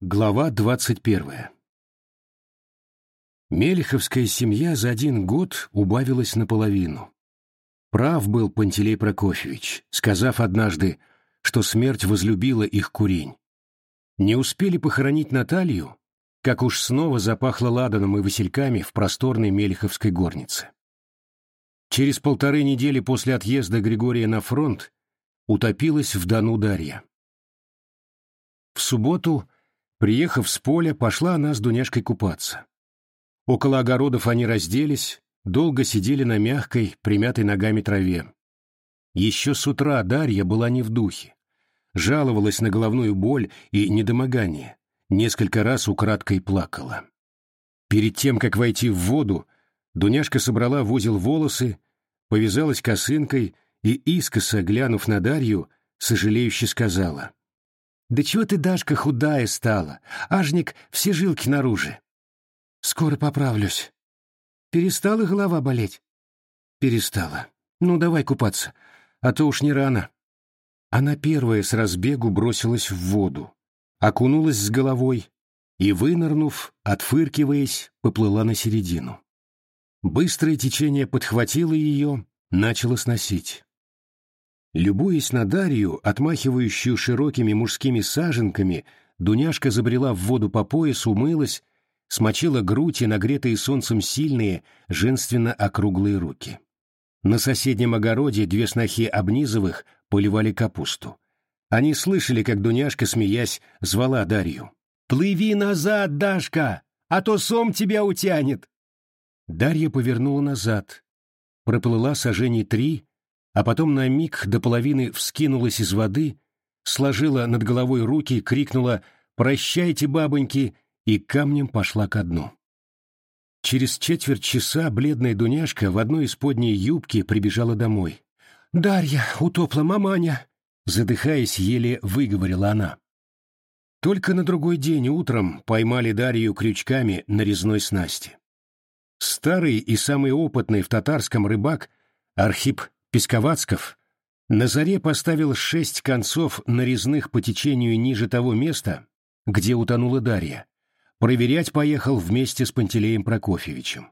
Глава двадцать первая Мелеховская семья за один год убавилась наполовину. Прав был Пантелей Прокофьевич, сказав однажды, что смерть возлюбила их курень. Не успели похоронить Наталью, как уж снова запахло ладаном и васильками в просторной Мелеховской горнице. Через полторы недели после отъезда Григория на фронт утопилась в Дону Дарья. В субботу Приехав с поля, пошла она с Дуняшкой купаться. Около огородов они разделись, долго сидели на мягкой, примятой ногами траве. Еще с утра Дарья была не в духе. Жаловалась на головную боль и недомогание. Несколько раз украдкой плакала. Перед тем, как войти в воду, Дуняшка собрала в узел волосы, повязалась косынкой и, искоса глянув на Дарью, сожалеюще сказала — да чего ты, Дашка, худая стала? Ажник все жилки наружу. Скоро поправлюсь. Перестала голова болеть? Перестала. Ну, давай купаться, а то уж не рано. Она первая с разбегу бросилась в воду, окунулась с головой и, вынырнув, отфыркиваясь, поплыла на середину. Быстрое течение подхватило ее, начало сносить. Любуясь на Дарью, отмахивающую широкими мужскими саженками, Дуняшка забрела в воду по пояс, умылась, смочила грудь и нагретые солнцем сильные, женственно округлые руки. На соседнем огороде две снохи Обнизовых поливали капусту. Они слышали, как Дуняшка, смеясь, звала Дарью. «Плыви назад, Дашка, а то сом тебя утянет!» Дарья повернула назад, проплыла сажений три, а потом на миг до половины вскинулась из воды, сложила над головой руки, крикнула «Прощайте, бабоньки!» и камнем пошла ко дну. Через четверть часа бледная Дуняшка в одной из подней юбки прибежала домой. «Дарья, утопла маманя!» Задыхаясь, еле выговорила она. Только на другой день утром поймали Дарью крючками на резной снасти. Старый и самый опытный в татарском рыбак Архип Песковацков на заре поставил шесть концов нарезных по течению ниже того места, где утонула Дарья. Проверять поехал вместе с Пантелеем Прокофьевичем.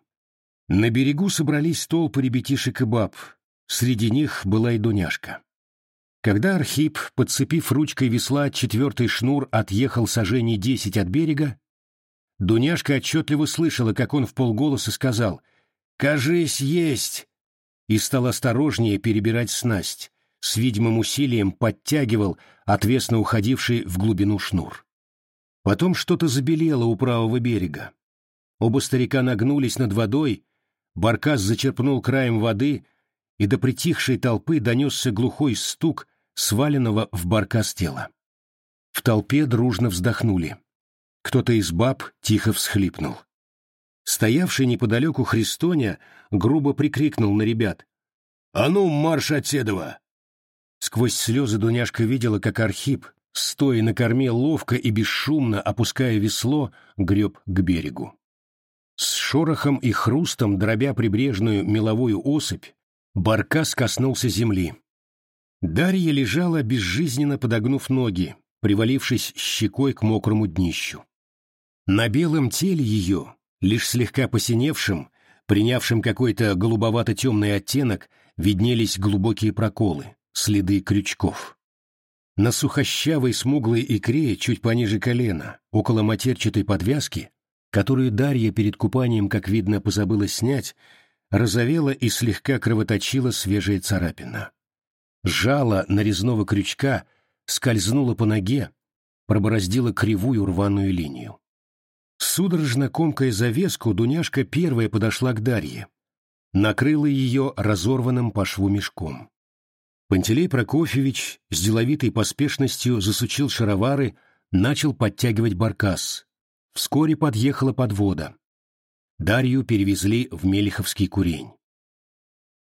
На берегу собрались толпы ребятишек и баб, среди них была и Дуняшка. Когда Архип, подцепив ручкой весла четвертый шнур, отъехал сажений десять от берега, Дуняшка отчетливо слышала, как он в полголоса сказал «Кажись, есть! И стал осторожнее перебирать снасть, с видимым усилием подтягивал отвесно уходивший в глубину шнур. Потом что-то забелело у правого берега. Оба старика нагнулись над водой, Баркас зачерпнул краем воды, и до притихшей толпы донесся глухой стук сваленного в баркас тела. В толпе дружно вздохнули. Кто-то из баб тихо всхлипнул. Стоявший неподалеку Христоня грубо прикрикнул на ребят. «А ну, марш от седова!» Сквозь слезы Дуняшка видела, как Архип, стоя на корме ловко и бесшумно опуская весло, греб к берегу. С шорохом и хрустом, дробя прибрежную меловую осыпь, Баркас коснулся земли. Дарья лежала, безжизненно подогнув ноги, привалившись щекой к мокрому днищу. На белом теле ее, Лишь слегка посиневшим, принявшим какой-то голубовато-темный оттенок, виднелись глубокие проколы, следы крючков. На сухощавой смуглой икре, чуть пониже колена, около матерчатой подвязки, которую Дарья перед купанием, как видно, позабыла снять, розовела и слегка кровоточила свежая царапина. Жало нарезного крючка скользнуло по ноге, пробороздило кривую рваную линию. Судорожно комкая завеску, Дуняшка первая подошла к Дарье. Накрыла ее разорванным по шву мешком. Пантелей Прокофьевич с деловитой поспешностью засучил шаровары, начал подтягивать баркас. Вскоре подъехала подвода. Дарью перевезли в Мелиховский курень.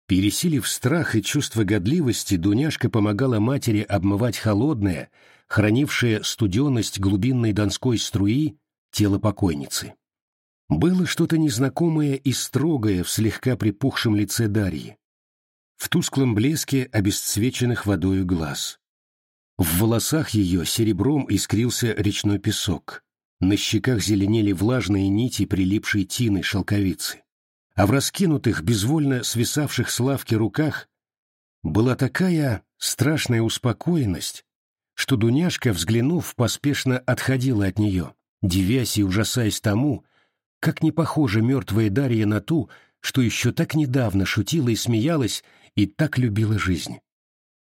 Пересилив страх и чувство годливости, Дуняшка помогала матери обмывать холодное, хранившее студенность глубинной донской струи, тело покойницы. Было что-то незнакомое и строгое в слегка припухшем лице Дарьи, в тусклом блеске обесцвеченных водою глаз. В волосах ее серебром искрился речной песок, на щеках зеленели влажные нити прилипшей тины шелковицы, а в раскинутых, безвольно свисавших с лавки руках была такая страшная успокоенность, что Дуняшка, взглянув, поспешно отходила от нее, девясь и ужасаясь тому, как не похожа мертвая Дарья на ту, что еще так недавно шутила и смеялась и так любила жизнь.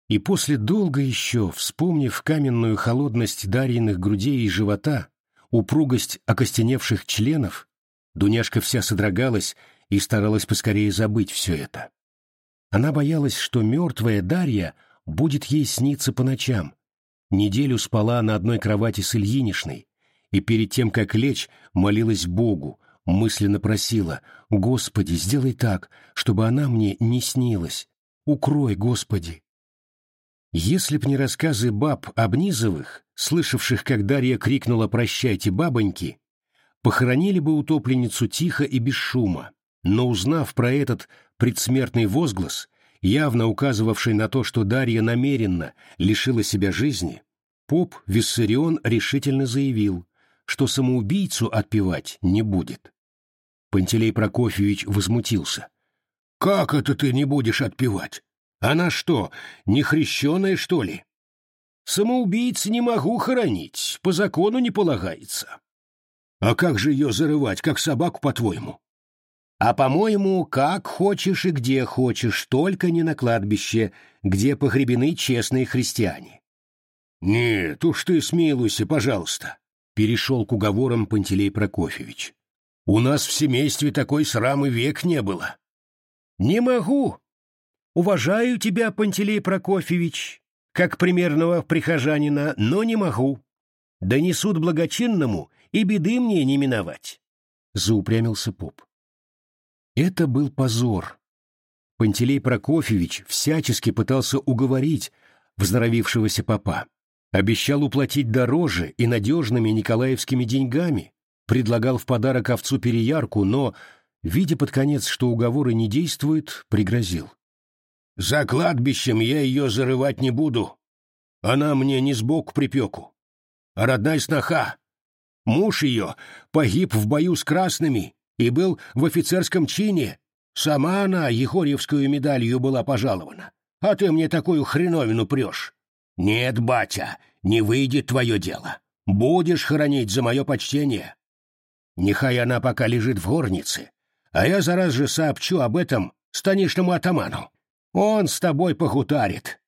И после долго еще, вспомнив каменную холодность Дарьиных грудей и живота, упругость окостеневших членов, Дуняшка вся содрогалась и старалась поскорее забыть все это. Она боялась, что мертвая Дарья будет ей сниться по ночам. Неделю спала на одной кровати с Ильинишной, и перед тем, как лечь, молилась Богу, мысленно просила «Господи, сделай так, чтобы она мне не снилась. Укрой, Господи!» Если б не рассказы баб Обнизовых, слышавших, как Дарья крикнула «Прощайте, бабоньки!», похоронили бы утопленницу тихо и без шума, но узнав про этот предсмертный возглас, явно указывавший на то, что Дарья намеренно лишила себя жизни, поп Виссарион решительно заявил, что самоубийцу отпевать не будет. Пантелей Прокофьевич возмутился. «Как это ты не будешь отпевать? Она что, не хрещеная, что ли? Самоубийц не могу хоронить, по закону не полагается. А как же ее зарывать, как собаку, по-твоему? А, по-моему, как хочешь и где хочешь, только не на кладбище, где погребены честные христиане. Нет, уж ты смилуйся, пожалуйста, перешел к уговорам Пантелей Прокофьевич. У нас в семействе такой срамы век не было. Не могу, Уважаю тебя, Пантелей Прокофьевич, как примерного прихожанина, но не могу. Донесут благочинному, и беды мне не миновать. Заупрямился поп. Это был позор. Пантелей Прокофьевич всячески пытался уговорить вздоровившегося попа. Обещал уплатить дороже и надежными николаевскими деньгами, предлагал в подарок овцу переярку, но, видя под конец, что уговоры не действуют, пригрозил. За кладбищем я ее зарывать не буду. Она мне не сбоку припеку. А родная сноха. Муж ее погиб в бою с красными и был в офицерском чине. Сама она Егорьевскую медалью была пожалована. А ты мне такую хреновину прешь. Нет, батя, не выйдет твое дело. Будешь хоронить за мое почтение. Нехай она пока лежит в горнице, а я зараз же сообщу об этом станичному атаману. Он с тобой похутарит.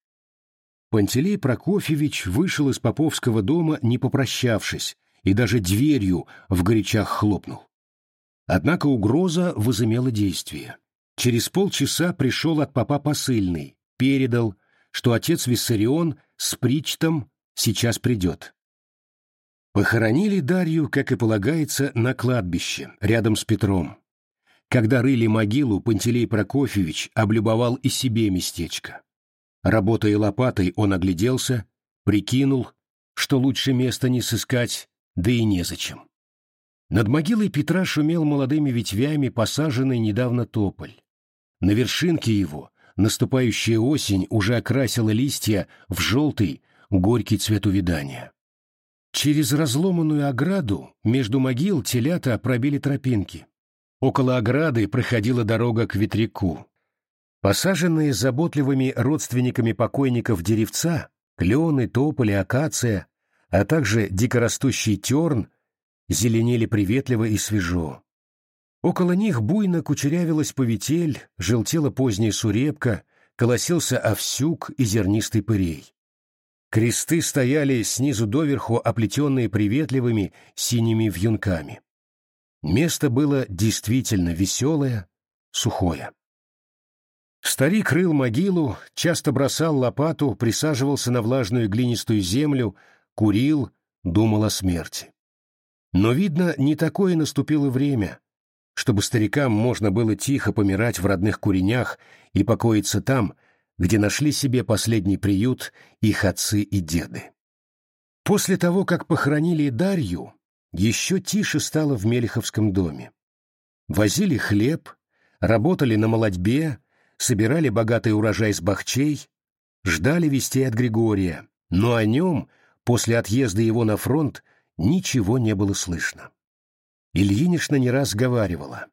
Пантелей Прокофьевич вышел из Поповского дома, не попрощавшись, и даже дверью в горячах хлопнул. Однако угроза возымела действие. Через полчаса пришел от папа посыльный, передал, что отец Виссарион с Причтом сейчас придет. Похоронили Дарью, как и полагается, на кладбище, рядом с Петром. Когда рыли могилу, Пантелей Прокофьевич облюбовал и себе местечко. Работая лопатой, он огляделся, прикинул, что лучше места не сыскать, да и незачем. Над могилой Петра шумел молодыми ветвями посаженный недавно тополь. На вершинке его наступающая осень уже окрасила листья в желтый, горький цвет увядания. Через разломанную ограду между могил телята пробили тропинки. Около ограды проходила дорога к ветряку. Посаженные заботливыми родственниками покойников деревца, клены, тополи, акация, а также дикорастущий терн, зеленели приветливо и свежо. Около них буйно кучерявилась повитель, желтела поздняя сурепка, колосился овсюк и зернистый пырей. Кресты стояли снизу доверху, оплетенные приветливыми синими вьюнками. Место было действительно веселое, сухое. Старик рыл могилу, часто бросал лопату, присаживался на влажную глинистую землю, курил, думал о смерти. Но, видно, не такое наступило время, чтобы старикам можно было тихо помирать в родных куренях и покоиться там, где нашли себе последний приют их отцы и деды. После того, как похоронили Дарью, еще тише стало в Мелеховском доме. Возили хлеб, работали на молодьбе, собирали богатый урожай с бахчей, ждали вестей от Григория, но о нем, после отъезда его на фронт, ничего не было слышно. Ильинична не раз говаривала.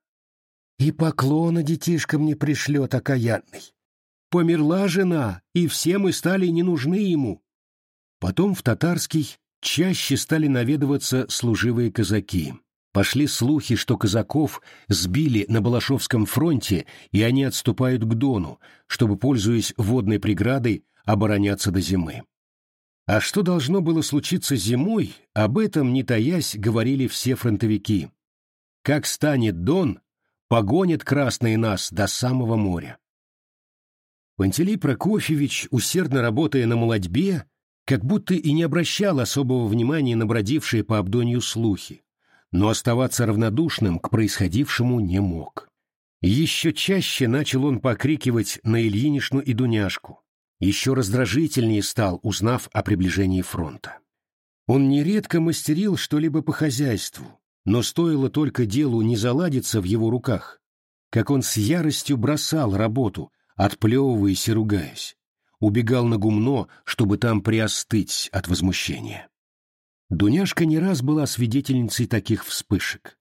«И поклона детишкам не пришлет окаянный. Померла жена, и все мы стали не нужны ему». Потом в Татарский чаще стали наведываться служивые казаки. Пошли слухи, что казаков сбили на Балашовском фронте, и они отступают к Дону, чтобы, пользуясь водной преградой, обороняться до зимы. А что должно было случиться зимой, об этом, не таясь, говорили все фронтовики. Как станет Дон, погонит красные нас до самого моря. Пантелей Прокофьевич, усердно работая на молодьбе, как будто и не обращал особого внимания на бродившие по Абдонью слухи, но оставаться равнодушным к происходившему не мог. Еще чаще начал он покрикивать на Ильинишну и Дуняшку. Еще раздражительнее стал, узнав о приближении фронта. Он нередко мастерил что-либо по хозяйству, но стоило только делу не заладиться в его руках, как он с яростью бросал работу, отплевываясь и ругаясь, убегал на гумно, чтобы там приостыть от возмущения. Дуняшка не раз была свидетельницей таких вспышек.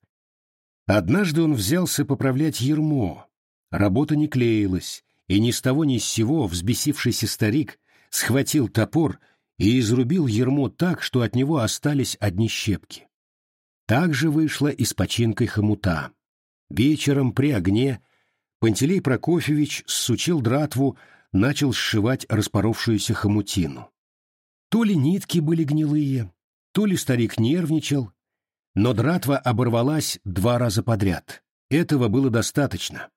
Однажды он взялся поправлять ермо. Работа не клеилась, и ни с того ни с сего взбесившийся старик схватил топор и изрубил ермо так, что от него остались одни щепки. Так же вышло и с починкой хомута. Вечером при огне Пантелей Прокофьевич сучил дратву, начал сшивать распоровшуюся хомутину. То ли нитки были гнилые, то ли старик нервничал, но дратва оборвалась два раза подряд. Этого было достаточно.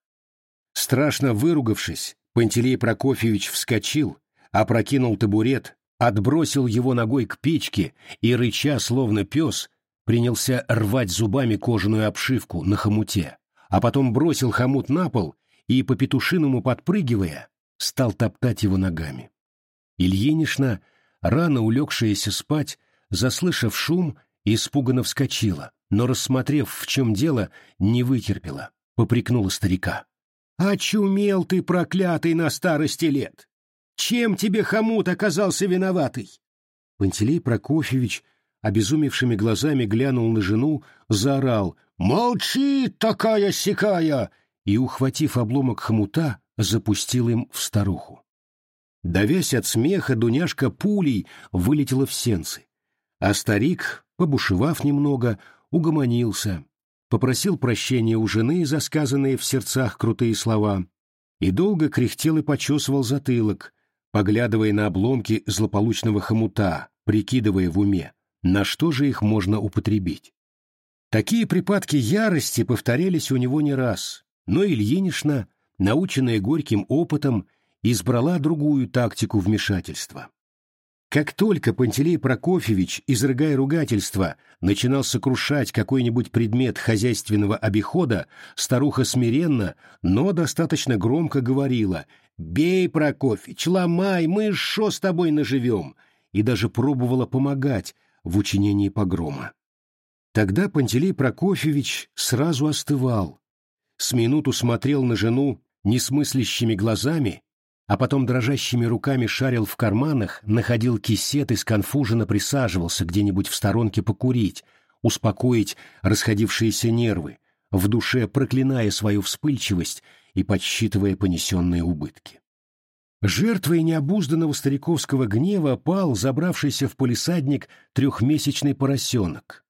Страшно выругавшись, Пантелей Прокофьевич вскочил, опрокинул табурет, отбросил его ногой к печке и, рыча, словно пес, принялся рвать зубами кожаную обшивку на хомуте, а потом бросил хомут на пол и, по петушиному подпрыгивая, стал топтать его ногами. Ильинишна, рано улегшаяся спать, заслышав шум, испуганно вскочила, но, рассмотрев, в чем дело, не вытерпела, попрекнула старика. «Очумел ты, проклятый, на старости лет! Чем тебе хомут оказался виноватый?» Пантелей Прокофьевич обезумевшими глазами глянул на жену, заорал «Молчи, такая-сякая!» и, ухватив обломок хомута, запустил им в старуху. Давясь от смеха, Дуняшка пулей вылетела в сенцы. А старик, побушевав немного, угомонился, попросил прощения у жены за сказанные в сердцах крутые слова и долго кряхтел и почесывал затылок, поглядывая на обломки злополучного хомута, прикидывая в уме, на что же их можно употребить. Такие припадки ярости повторялись у него не раз, но Ильинишна, наученная горьким опытом, избрала другую тактику вмешательства. Как только Пантелей Прокофьевич, изрыгая ругательства, начинал сокрушать какой-нибудь предмет хозяйственного обихода, старуха смиренно, но достаточно громко говорила «Бей, Прокофьевич, ломай, мы шо с тобой наживем?» и даже пробовала помогать в учинении погрома. Тогда Пантелей Прокофьевич сразу остывал, с минуту смотрел на жену несмыслящими глазами а потом дрожащими руками шарил в карманах, находил кисет и сконфуженно присаживался где-нибудь в сторонке покурить, успокоить расходившиеся нервы, в душе проклиная свою вспыльчивость и подсчитывая понесенные убытки. Жертвой необузданного стариковского гнева пал забравшийся в полисадник трехмесячный поросенок.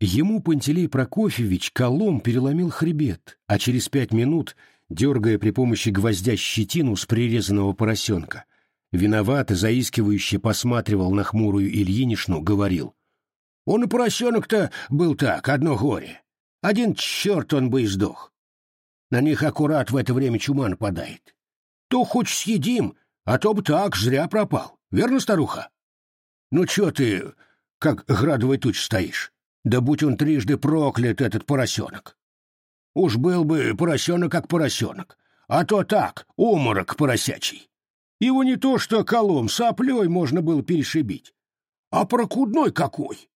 Ему Пантелей Прокофьевич колом переломил хребет, а через пять минут — дергая при помощи гвоздя щетину с прирезанного поросенка. Виноват и заискивающе посматривал на хмурую Ильинишну, говорил. «Он и поросенок-то был так, одно горе. Один черт он бы и сдох. На них аккурат в это время чума нападает. То хоть съедим, а то бы так зря пропал. Верно, старуха? Ну чё ты, как градовый туч стоишь? Да будь он трижды проклят, этот поросенок. Уж был бы поросенок как поросенок, а то так, уморок поросячий. Его не то что колом, соплей можно было перешибить. А прокудной какой!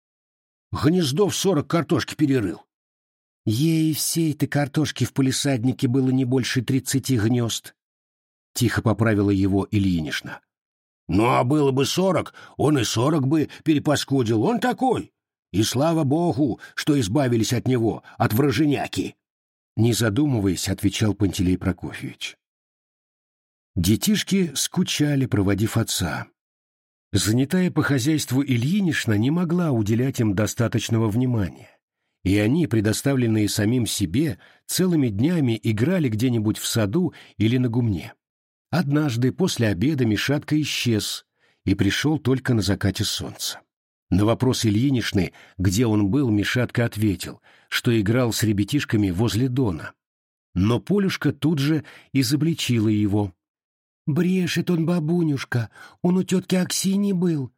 Гнездо в сорок картошки перерыл. Ей всей-то картошки в полисаднике было не больше тридцати гнезд. Тихо поправила его Ильинишна. Ну, а было бы сорок, он и сорок бы перепаскудил. Он такой. И слава богу, что избавились от него, от враженяки!» Не задумываясь, отвечал Пантелей Прокофьевич. Детишки скучали, проводив отца. Занятая по хозяйству Ильинишна не могла уделять им достаточного внимания, и они, предоставленные самим себе, целыми днями играли где-нибудь в саду или на гумне. Однажды после обеда Мишатка исчез и пришел только на закате солнца. На вопрос Ильинишны, где он был, Мишатка ответил, что играл с ребятишками возле Дона. Но Полюшка тут же изобличила его. «Брешет он, бабунюшка, он у тетки Аксини был».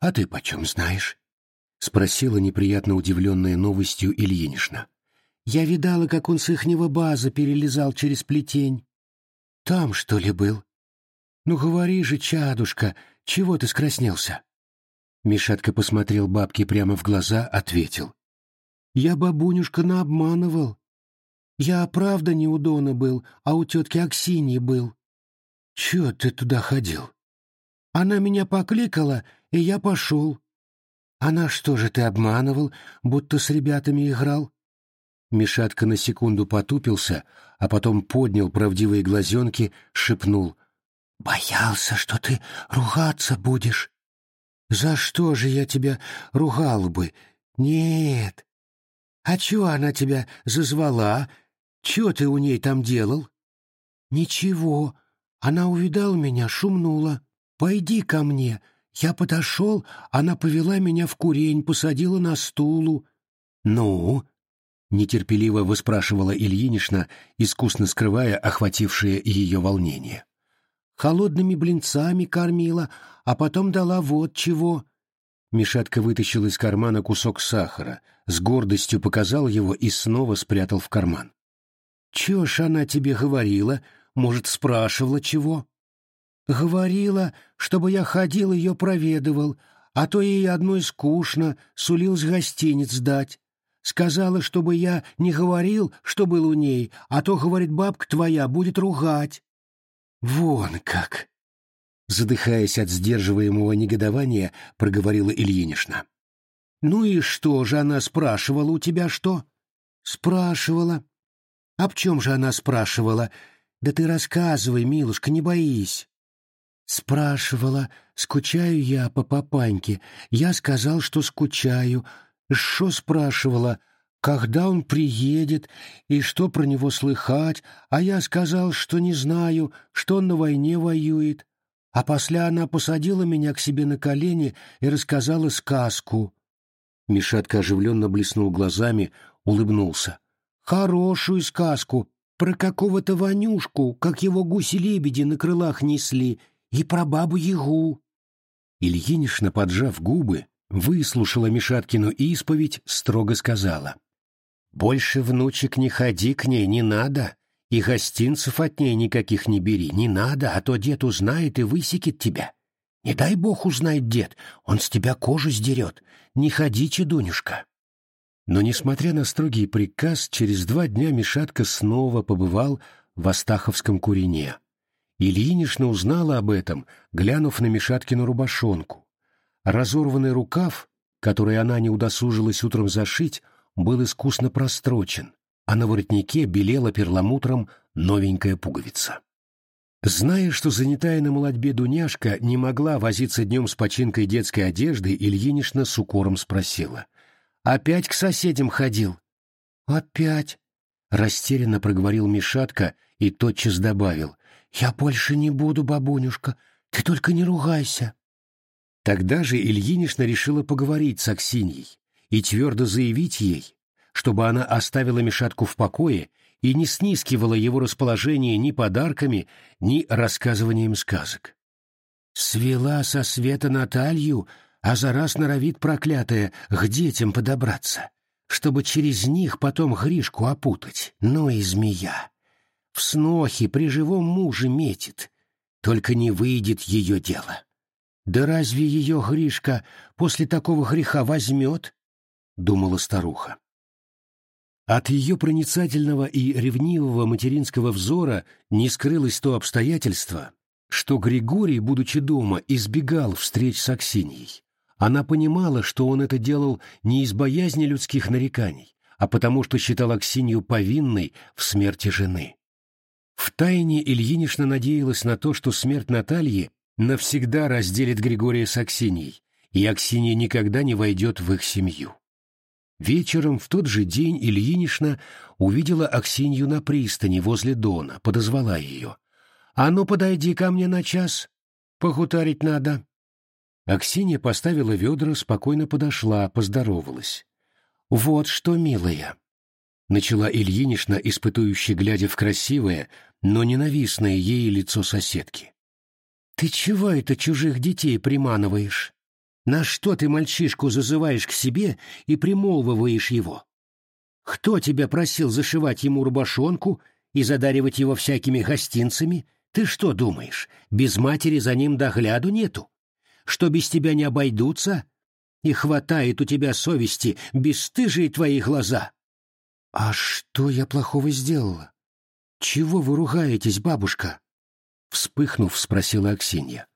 «А ты почем знаешь?» — спросила неприятно удивленная новостью Ильинишна. «Я видала, как он с ихнего база перелезал через плетень. Там, что ли, был?» «Ну говори же, чадушка, чего ты скраснелся?» Мишатка посмотрел бабке прямо в глаза, ответил. «Я бабунюшка наобманывал. Я правда не у Дона был, а у тетки Аксиньи был. Чего ты туда ходил? Она меня покликала, и я пошел. Она что же ты обманывал, будто с ребятами играл?» Мишатка на секунду потупился, а потом поднял правдивые глазенки, шепнул. «Боялся, что ты ругаться будешь. За что же я тебя ругал бы? Нет. А чего она тебя зазвала? Чего ты у ней там делал? Ничего. Она увидала меня, шумнула. Пойди ко мне. Я подошел, она повела меня в курень, посадила на стулу. Ну? Нетерпеливо выспрашивала Ильинична, искусно скрывая охватившее ее волнение холодными блинцами кормила, а потом дала вот чего. Мишатка вытащил из кармана кусок сахара, с гордостью показал его и снова спрятал в карман. «Чё ж она тебе говорила? Может, спрашивала чего?» «Говорила, чтобы я ходил ее проведывал, а то ей одной скучно, сулил с гостиниц дать. Сказала, чтобы я не говорил, что был у ней, а то, говорит, бабка твоя будет ругать. «Вон как!» Задыхаясь от сдерживаемого негодования, проговорила Ильинична. «Ну и что же она спрашивала у тебя что?» «Спрашивала». «Об чем же она спрашивала? Да ты рассказывай, милушка, не боись». «Спрашивала, скучаю я по папаньке. Я сказал, что скучаю. Что спрашивала?» Когда он приедет и что про него слыхать, а я сказал, что не знаю, что он на войне воюет. А после она посадила меня к себе на колени и рассказала сказку. Мишатка оживленно блеснул глазами, улыбнулся. Хорошую сказку, про какого-то Ванюшку, как его гуси-лебеди на крылах несли, и про бабу-ягу. Ильинишна, поджав губы, выслушала Мишаткину исповедь, строго сказала. Больше, внучек, не ходи к ней, не надо. И гостинцев от ней никаких не бери, не надо, а то дед узнает и высекет тебя. Не дай бог узнает дед, он с тебя кожу сдерет. Не ходи, чедунюшка. Но, несмотря на строгий приказ, через два дня Мишатка снова побывал в Астаховском курине. Ильинишна узнала об этом, глянув на Мишаткину рубашонку. Разорванный рукав, который она не удосужилась утром зашить, был искусно прострочен, а на воротнике белела перламутром новенькая пуговица. Зная, что занятая на молодьбе Дуняшка не могла возиться днем с починкой детской одежды, Ильинична с укором спросила. «Опять к соседям ходил?» «Опять», — растерянно проговорил Мишатка и тотчас добавил. «Я больше не буду, бабунюшка, ты только не ругайся». Тогда же Ильинична решила поговорить с Аксиньей, и твердо заявить ей, чтобы она оставила Мишатку в покое и не снискивала его расположение ни подарками, ни рассказыванием сказок. Свела со света Наталью, а за раз норовит проклятая к детям подобраться, чтобы через них потом Гришку опутать. Ну и змея. В снохе при живом муже метит, только не выйдет ее дело. Да разве ее Гришка после такого греха возьмет думала старуха. От ее проницательного и ревнивого материнского взора не скрылось то обстоятельство, что Григорий, будучи дома, избегал встреч с Аксиньей, Она понимала, что он это делал не из боязни людских нареканий, а потому что считал Аксинью повинной в смерти жены. Втайне Ильинична надеялась на то, что смерть Натальи навсегда разделит Григория с Аксиньей, и Аксинья никогда не войдет в их семью. Вечером в тот же день Ильинична увидела Аксинью на пристани возле Дона, подозвала ее. «А ну, подойди ко мне на час, похутарить надо». Аксинья поставила ведра, спокойно подошла, поздоровалась. «Вот что, милая!» Начала Ильинична, испытующе глядя в красивое, но ненавистное ей лицо соседки. «Ты чего это чужих детей приманываешь? На что ты мальчишку зазываешь к себе и примолвываешь его? Кто тебя просил зашивать ему рубашонку и задаривать его всякими гостинцами? Ты что думаешь, без матери за ним догляду нету? Что без тебя не обойдутся? И хватает у тебя совести, бесстыжие твои глаза!» «А что я плохого сделала? Чего вы ругаетесь, бабушка?» Вспыхнув, спросила Аксинья.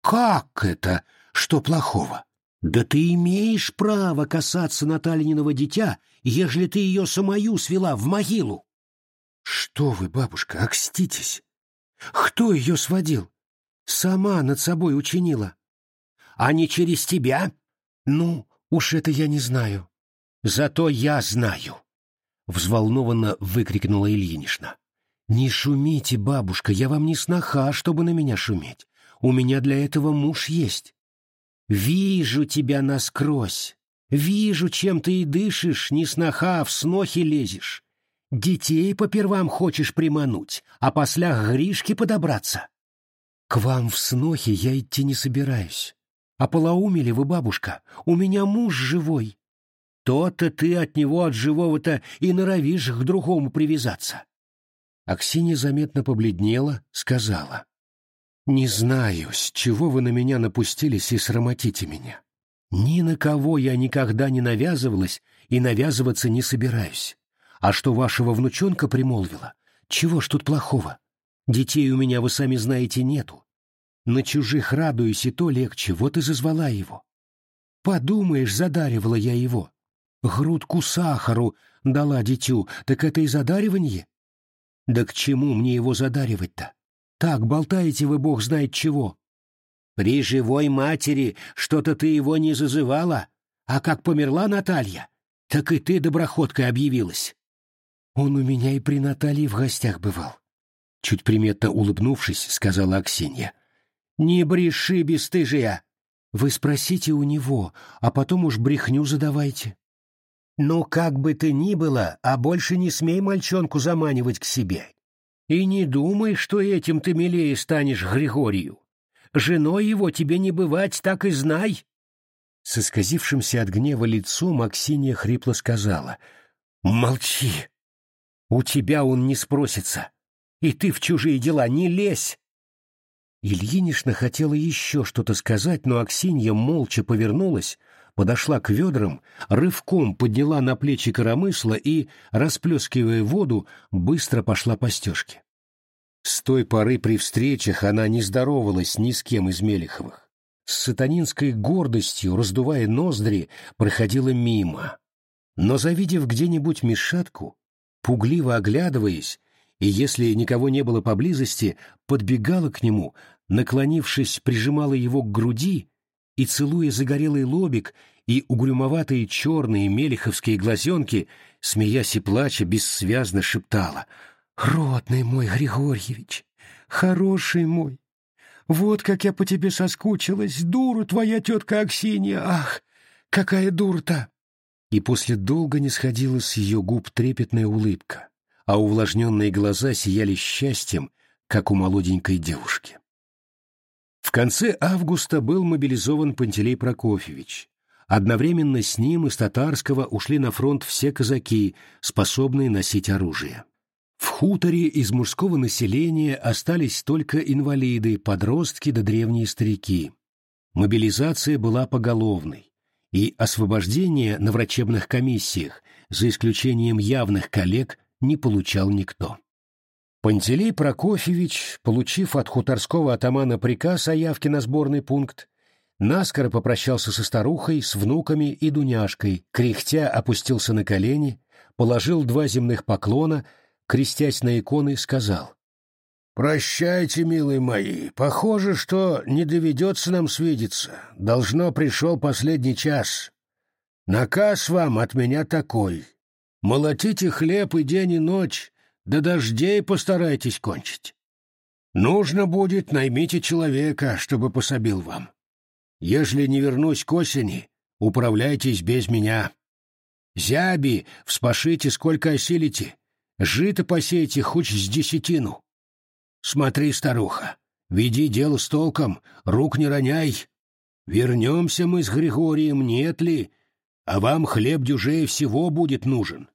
«Как это? Что плохого? Да ты имеешь право касаться Натальиного дитя, ежели ты ее самую свела в могилу!» «Что вы, бабушка, окститесь! Кто ее сводил? Сама над собой учинила. А не через тебя? Ну, уж это я не знаю. Зато я знаю!» Взволнованно выкрикнула Ильинична. «Не шумите, бабушка, я вам не сноха, чтобы на меня шуметь. У меня для этого муж есть. Вижу тебя насквозь. Вижу, чем ты и дышишь, не сноха, а в снохи лезешь. Детей попервам хочешь примануть, а после Гришки подобраться. К вам в снохи я идти не собираюсь. А полоумели вы, бабушка, у меня муж живой. То-то ты от него, от живого-то, и норовишь к другому привязаться. Аксинья заметно побледнела, сказала. «Не знаю, с чего вы на меня напустились и срамотите меня. Ни на кого я никогда не навязывалась и навязываться не собираюсь. А что вашего внучонка примолвила? Чего ж тут плохого? Детей у меня, вы сами знаете, нету. На чужих радуюсь, и то легче, вот и зазвала его. Подумаешь, задаривала я его. Грудку сахару дала дитю, так это и задаривание? Да к чему мне его задаривать-то? Так болтаете вы бог знает чего. При живой матери что-то ты его не зазывала, а как померла Наталья, так и ты доброходкой объявилась. Он у меня и при Наталье в гостях бывал. Чуть приметно улыбнувшись, сказала Аксинья. «Не бреши, бесстыжия! Вы спросите у него, а потом уж брехню задавайте. Ну, как бы ты ни было, а больше не смей мальчонку заманивать к себе. И не думай, что этим ты милее станешь Григорию. Женой его тебе не бывать, так и знай. С исказившимся от гнева лицом Аксинья хрипло сказала. «Молчи! У тебя он не спросится, и ты в чужие дела не лезь!» Ильинишна хотела еще что-то сказать, но Аксинья молча повернулась, подошла к ведрам, рывком подняла на плечи коромысла и, расплескивая воду, быстро пошла по стежке. С той поры при встречах она не здоровалась ни с кем из Мелеховых. С сатанинской гордостью, раздувая ноздри, проходила мимо. Но, завидев где-нибудь мешатку, пугливо оглядываясь, и если никого не было поблизости, подбегала к нему, наклонившись, прижимала его к груди и, целуя загорелый лобик и угрюмоватые черные мелиховские глазенки, смеясь и плача, бессвязно шептала «Родный мой Григорьевич, хороший мой, вот как я по тебе соскучилась, дура твоя тетка Аксинья, ах, какая дура-то!» И после долго не сходила с ее губ трепетная улыбка, а увлажненные глаза сияли счастьем, как у молоденькой девушки. Конце августа был мобилизован Пантелей Прокофьевич. Одновременно с ним из Татарского ушли на фронт все казаки, способные носить оружие. В хуторе из мужского населения остались только инвалиды, подростки да древние старики. Мобилизация была поголовной, и освобождение на врачебных комиссиях, за исключением явных коллег, не получал никто. Пантелей Прокофьевич, получив от хуторского атамана приказ о явке на сборный пункт, наскоро попрощался со старухой, с внуками и Дуняшкой, кряхтя опустился на колени, положил два земных поклона, крестясь на иконы, сказал. «Прощайте, милые мои, похоже, что не доведется нам свидеться. Должно пришел последний час. Наказ вам от меня такой. Молотите хлеб и день и ночь, до дождей постарайтесь кончить. Нужно будет, наймите человека, чтобы пособил вам. Ежели не вернусь к осени, управляйтесь без меня. Зяби вспашите, сколько осилите, жито посейте хоть с десятину. Смотри, старуха, веди дело с толком, рук не роняй. Вернемся мы с Григорием, нет ли, а вам хлеб дюжей всего будет нужен.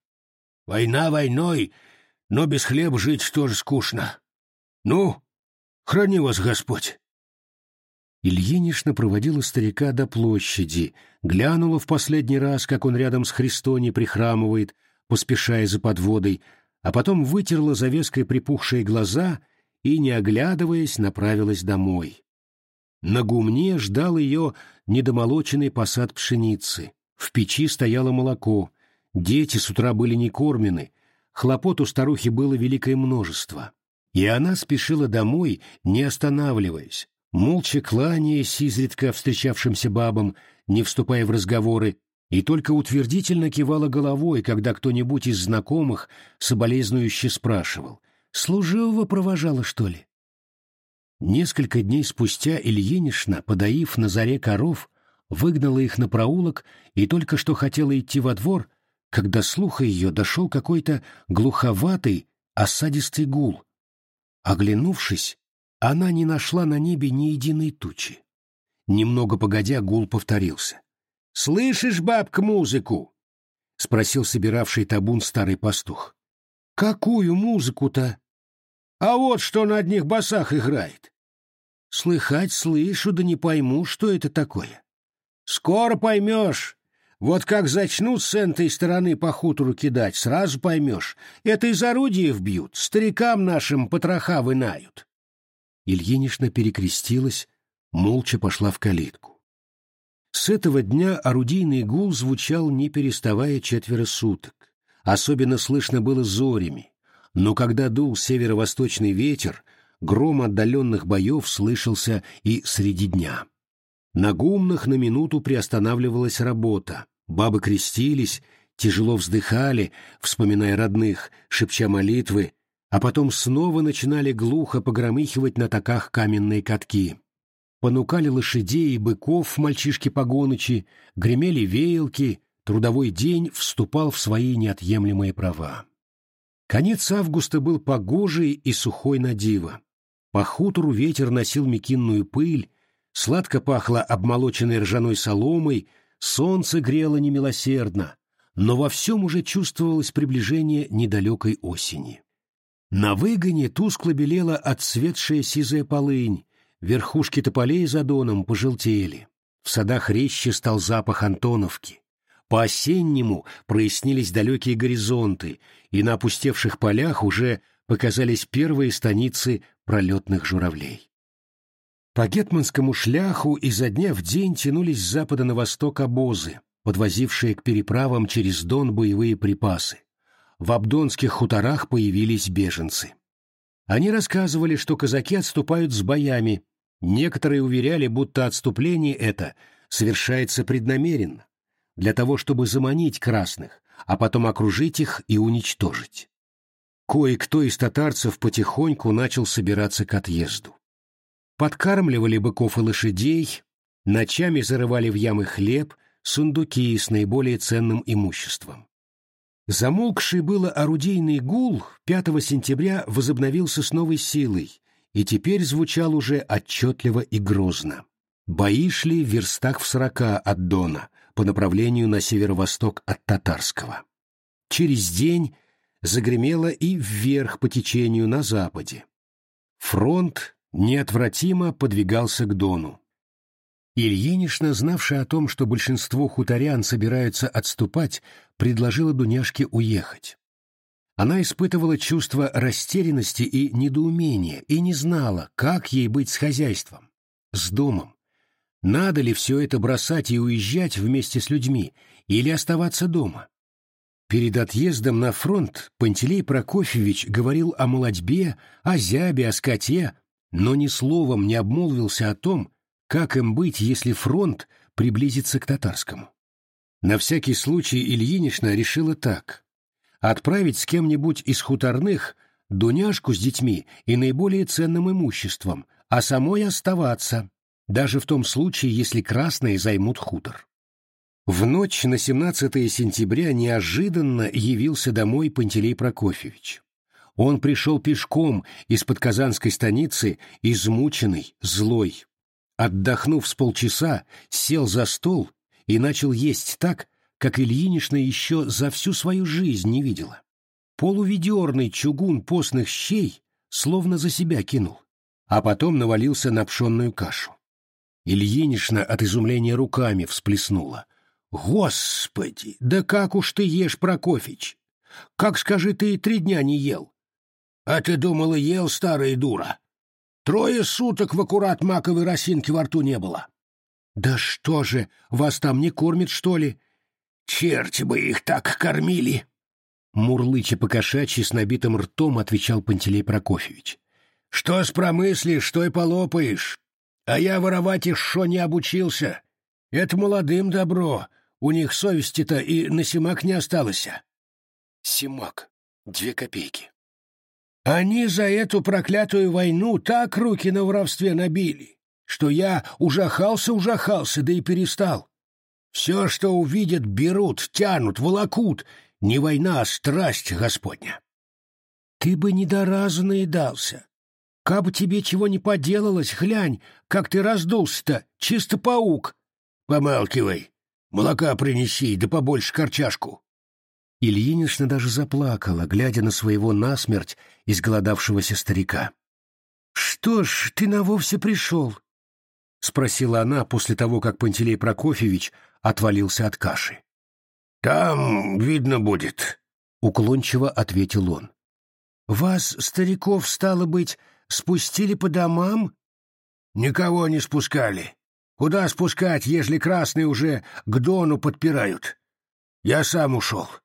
Война войной, но без хлеба жить тоже скучно. Ну, храни вас Господь. Ильинишна проводила старика до площади, глянула в последний раз, как он рядом с Христони прихрамывает, поспешая за подводой, а потом вытерла завеской припухшие глаза и, не оглядываясь, направилась домой. На гумне ждал ее недомолоченный посад пшеницы. В печи стояло молоко. Дети с утра были не кормлены, Хлопот у старухи было великое множество. И она спешила домой, не останавливаясь, молча кланяясь изредка встречавшимся бабам, не вступая в разговоры, и только утвердительно кивала головой, когда кто-нибудь из знакомых соболезнующе спрашивал, «Служивого провожала, что ли?» Несколько дней спустя Ильинишна, подоив на заре коров, выгнала их на проулок и только что хотела идти во двор, когда слуха ее дошел какой-то глуховатый, осадистый гул. Оглянувшись, она не нашла на небе ни единой тучи. Немного погодя, гул повторился. — Слышишь, бабка, музыку? — спросил собиравший табун старый пастух. — Какую музыку-то? — А вот что на одних басах играет. — Слыхать слышу, да не пойму, что это такое. — Скоро поймешь, вот как зачнут с этой стороны по хутору кидать, сразу поймешь. Это из орудиев бьют, старикам нашим потроха вынают. Ильинишна перекрестилась, молча пошла в калитку. С этого дня орудийный гул звучал, не переставая четверо суток. Особенно слышно было зорями, но когда дул северо-восточный ветер, гром отдаленных боев слышался и среди дня. На гумнах на минуту приостанавливалась работа, Бабы крестились, тяжело вздыхали, вспоминая родных, шепча молитвы, а потом снова начинали глухо погромыхивать на таках каменные катки. Понукали лошадей и быков мальчишки-погонычи, гремели веялки, трудовой день вступал в свои неотъемлемые права. Конец августа был погожий и сухой на диво. По хутору ветер носил мекинную пыль, сладко пахло обмолоченной ржаной соломой, Солнце грело немилосердно, но во всем уже чувствовалось приближение недалекой осени. На выгоне тускло белела отцветшая сизая полынь, верхушки тополей за доном пожелтели. В садах резче стал запах Антоновки. По-осеннему прояснились далекие горизонты, и на опустевших полях уже показались первые станицы пролетных журавлей. По гетманскому шляху изо дня в день тянулись с запада на восток обозы, подвозившие к переправам через Дон боевые припасы. В абдонских хуторах появились беженцы. Они рассказывали, что казаки отступают с боями. Некоторые уверяли, будто отступление это совершается преднамеренно, для того, чтобы заманить красных, а потом окружить их и уничтожить. Кое-кто из татарцев потихоньку начал собираться к отъезду подкармливали быков и лошадей, ночами зарывали в ямы хлеб, сундуки с наиболее ценным имуществом. Замолкший было орудийный гул 5 сентября возобновился с новой силой и теперь звучал уже отчетливо и грозно. Бои шли в верстах в сорока от Дона по направлению на северо-восток от Татарского. Через день загремело и вверх по течению на западе. Фронт неотвратимо подвигался к Дону. Ильинишна, знавшая о том, что большинство хуторян собираются отступать, предложила Дуняшке уехать. Она испытывала чувство растерянности и недоумения и не знала, как ей быть с хозяйством, с домом. Надо ли все это бросать и уезжать вместе с людьми, или оставаться дома? Перед отъездом на фронт Пантелей Прокофьевич говорил о молодьбе, о зябе, о скоте, но ни словом не обмолвился о том, как им быть, если фронт приблизится к татарскому. На всякий случай Ильинична решила так. Отправить с кем-нибудь из хуторных Дуняшку с детьми и наиболее ценным имуществом, а самой оставаться, даже в том случае, если красные займут хутор. В ночь на 17 сентября неожиданно явился домой Пантелей Прокофьевич. Он пришел пешком из-под Казанской станицы, измученный, злой. Отдохнув с полчаса, сел за стол и начал есть так, как Ильинична еще за всю свою жизнь не видела. Полуведерный чугун постных щей словно за себя кинул, а потом навалился на пшенную кашу. Ильинична от изумления руками всплеснула. Господи, да как уж ты ешь, Прокофич? Как, скажи, ты три дня не ел? А ты думала, ел, старая дура? Трое суток в аккурат маковой росинки во рту не было. Да что же, вас там не кормят, что ли? Черти бы их так кормили! Мурлыча по-кошачьи с набитым ртом отвечал Пантелей Прокофьевич. Что спромыслишь, что и полопаешь. А я воровать их шо не обучился. Это молодым добро, у них совести-то и на семак не осталось. Семак. Две копейки. Они за эту проклятую войну так руки на воровстве набили, что я ужахался-ужахался, да и перестал. Все, что увидят, берут, тянут, волокут. Не война, а страсть Господня. Ты бы не до разу наедался. Кабы тебе чего не поделалось, глянь, как ты раздулся-то, чисто паук. Помалкивай. Молока принеси, да побольше корчашку. Ильинична даже заплакала, глядя на своего насмерть изголодавшегося старика. — Что ж, ты на вовсе пришел? — спросила она после того, как Пантелей Прокофьевич отвалился от каши. — Там видно будет, — уклончиво ответил он. — Вас, стариков, стало быть, спустили по домам? — Никого не спускали. Куда спускать, ежели красные уже к дону подпирают? Я сам ушел. —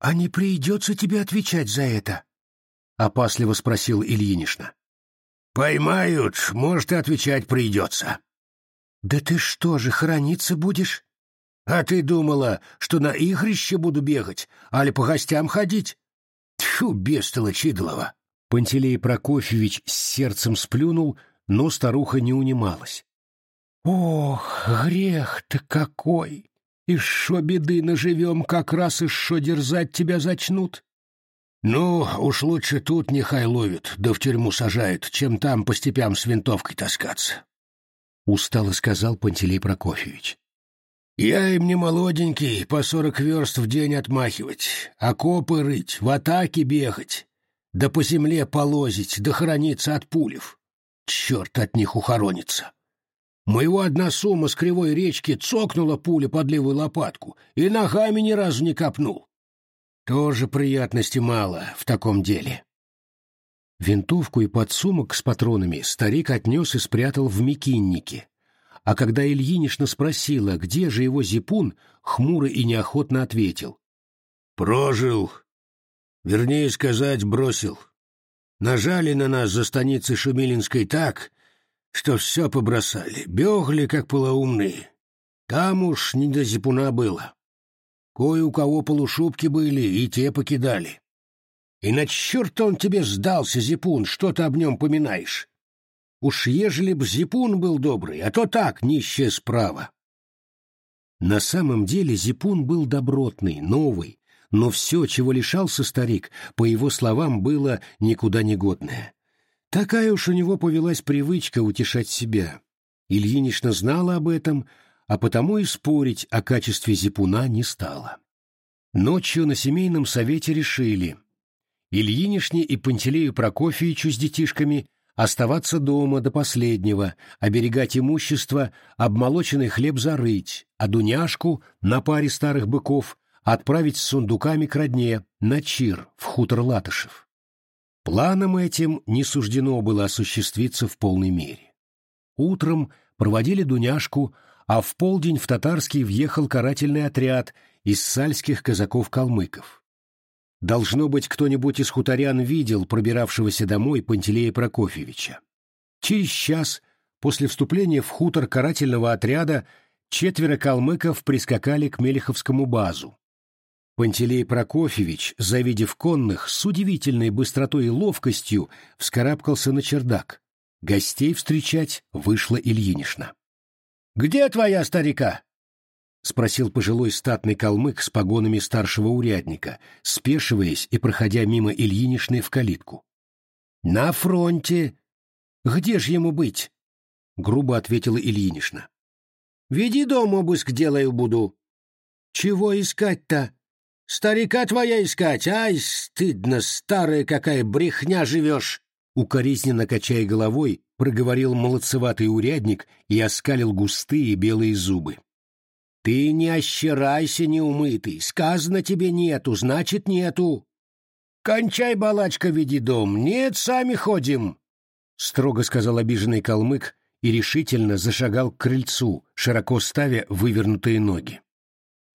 А не придется тебе отвечать за это? — опасливо спросил Ильинишна. — Поймают, может, и отвечать придется. — Да ты что же, хорониться будешь? А ты думала, что на игрище буду бегать, али по гостям ходить? Тьфу, бестолочь идолова! Пантелей Прокофьевич с сердцем сплюнул, но старуха не унималась. Ох, грех-то какой! И шо беды наживем, как раз и шо дерзать тебя зачнут. Ну, уж лучше тут нехай ловят, да в тюрьму сажают, чем там по степям с винтовкой таскаться. Устало сказал Пантелей Прокофьевич. Я им не молоденький, по сорок верст в день отмахивать, окопы рыть, в атаке бегать, да по земле полозить, да храниться от пулев. Черт от них ухоронится. Моего одна сумма с кривой речки цокнула пуля под левую лопатку и ногами ни разу не копнул. Тоже приятности мало в таком деле. Винтовку и подсумок с патронами старик отнес и спрятал в мекиннике. А когда Ильинична спросила, где же его зипун, хмуро и неохотно ответил. «Прожил. Вернее сказать, бросил. Нажали на нас за станицей Шумилинской так, что все побросали, бегли, как полоумные. Там уж не до зипуна было. Кое у кого полушубки были, и те покидали. И на черт он тебе сдался, зипун, что ты об нем поминаешь? Уж ежели б зипун был добрый, а то так, нищая справа. На самом деле зипун был добротный, новый, но все, чего лишался старик, по его словам, было никуда не годное. Такая уж у него повелась привычка утешать себя. Ильинична знала об этом, а потому и спорить о качестве зипуна не стала. Ночью на семейном совете решили Ильинишне и Пантелею Прокофьевичу с детишками оставаться дома до последнего, оберегать имущество, обмолоченный хлеб зарыть, а Дуняшку на паре старых быков отправить с сундуками к родне, на Чир, в хутор Латышев. Планом этим не суждено было осуществиться в полной мере. Утром проводили Дуняшку, а в полдень в Татарский въехал карательный отряд из сальских казаков-калмыков. Должно быть, кто-нибудь из хуторян видел пробиравшегося домой Пантелея Прокофьевича. Через час после вступления в хутор карательного отряда четверо калмыков прискакали к Мелеховскому базу. Пантелей Прокофьевич, завидев конных, с удивительной быстротой и ловкостью вскарабкался на чердак. Гостей встречать вышла Ильинишна. «Где твоя старика?» — спросил пожилой статный калмык с погонами старшего урядника, спешиваясь и проходя мимо Ильинишны в калитку. «На фронте. Где ж ему быть?» — грубо ответила Ильинишна. «Веди дом обыск делаю буду». «Чего искать-то? Старика твоя искать? Ай, стыдно, старая какая брехня живешь!» Укоризненно качая головой, проговорил молодцеватый урядник и оскалил густые белые зубы. Ты не ощерайся, неумытый. Сказано тебе нету, значит нету. Кончай, балачка, веди дом. Нет, сами ходим. Строго сказал обиженный калмык и решительно зашагал к крыльцу, широко ставя вывернутые ноги.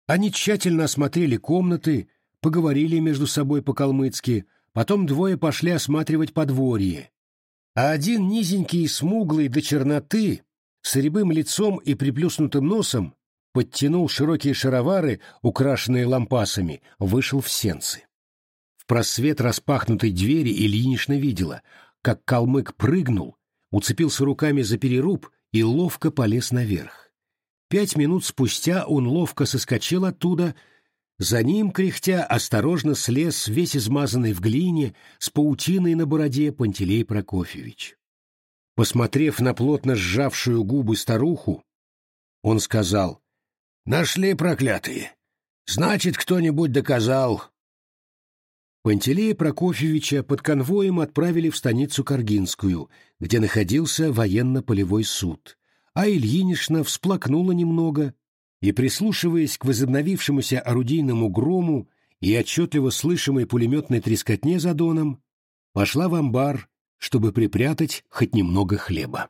Они тщательно осмотрели комнаты, поговорили между собой по-калмыцки, потом двое пошли осматривать подворье. А один низенький и смуглый до черноты, с рябым лицом и приплюснутым носом, подтянул широкие шаровары, украшенные лампасами, вышел в сенцы. В просвет распахнутой двери Ильинична видела, как калмык прыгнул, уцепился руками за переруб и ловко полез наверх. Пять минут спустя он ловко соскочил оттуда, за ним, кряхтя, осторожно слез весь измазанный в глине, с паутиной на бороде Пантелей Прокофьевич. Посмотрев на плотно сжавшую губы старуху, он сказал, Нашли проклятые. Значит, кто-нибудь доказал. Пантелея Прокофьевича под конвоем отправили в станицу Каргинскую, где находился военно-полевой суд. А Ильинишна всплакнула немного и, прислушиваясь к возобновившемуся орудийному грому и отчетливо слышимой пулеметной трескотне за доном, пошла в амбар, чтобы припрятать хоть немного хлеба.